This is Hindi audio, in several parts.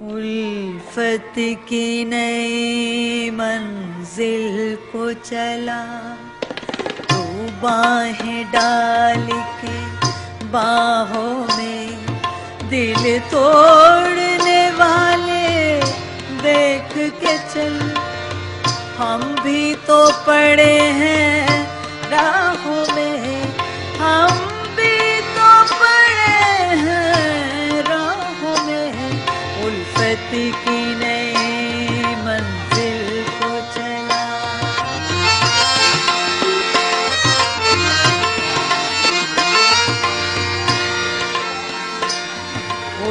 उल्फत की नई मंजिल को चला। तू बाहें डाल के बाहों में दिल तोड़ने वाले देख के चल। हम भी तो पड़े हैं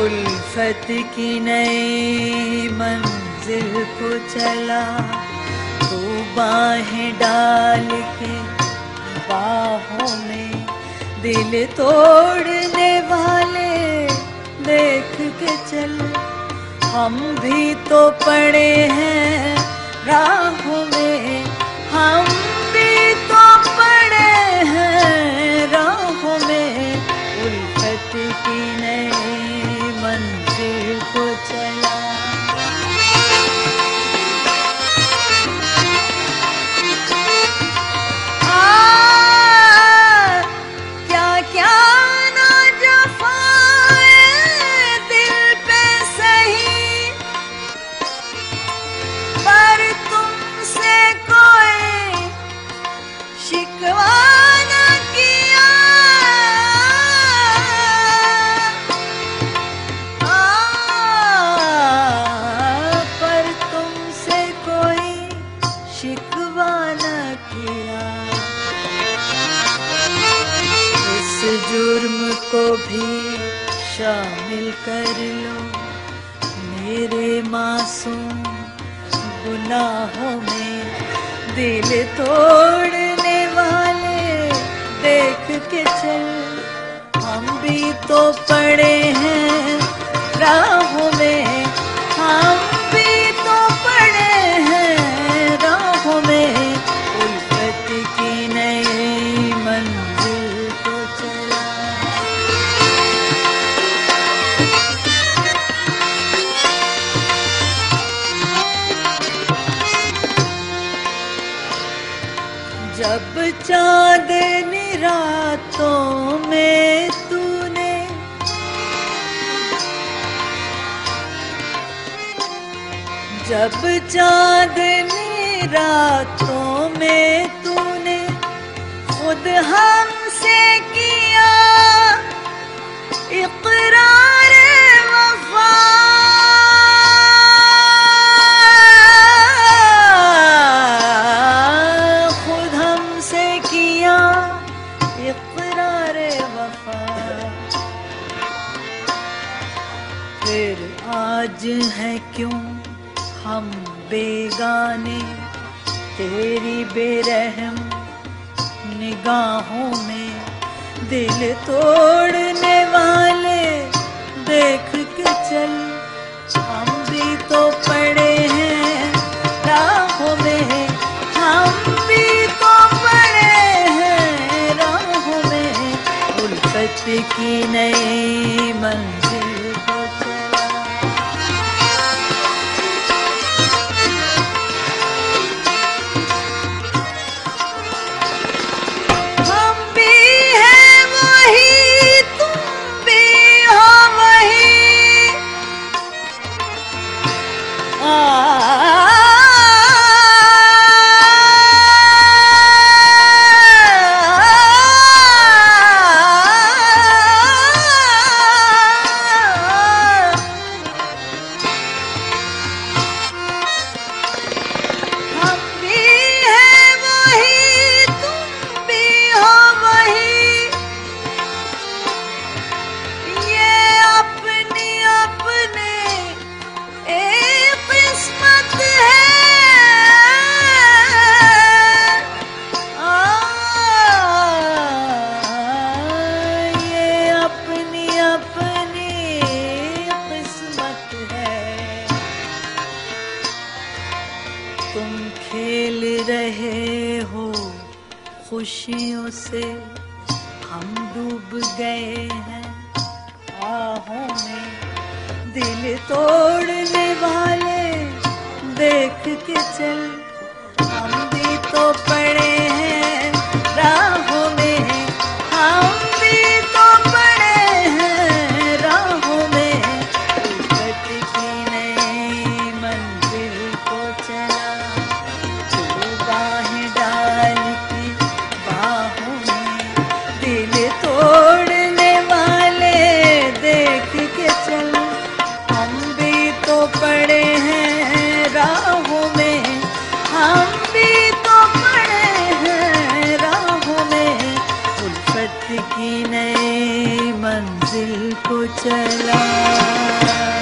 उल्फत की नई मंजिल को चला, तू बाहें डाल के बाहों में दिल तोड़ने वाले देख के चल। हम भी तो पड़े हैं राहों में। शिकवा न किया। इस जुर्म को भी शामिल कर लो। मेरे मासूम गुनाहों में दिल तोड़ने वाले देख के चल। हम भी तो पड़े हैं राहों जब चांदनी रातों में तूने जब चांदनी रातों में तूने खुद हमसे आज है क्यों हम बेगाने? तेरी बेरहम निगाहों में दिल तोड़ने वाले देख के चल। हम भी तो पड़े हैं, राहों में हम भी तो पड़े हैं, राहों में उल्फत की नई मंजिल खुशियों से हम डूब गए हैं। आहों में दिल तोड़ने वाले देख के चल उल्फत की नई मंजिल को चला।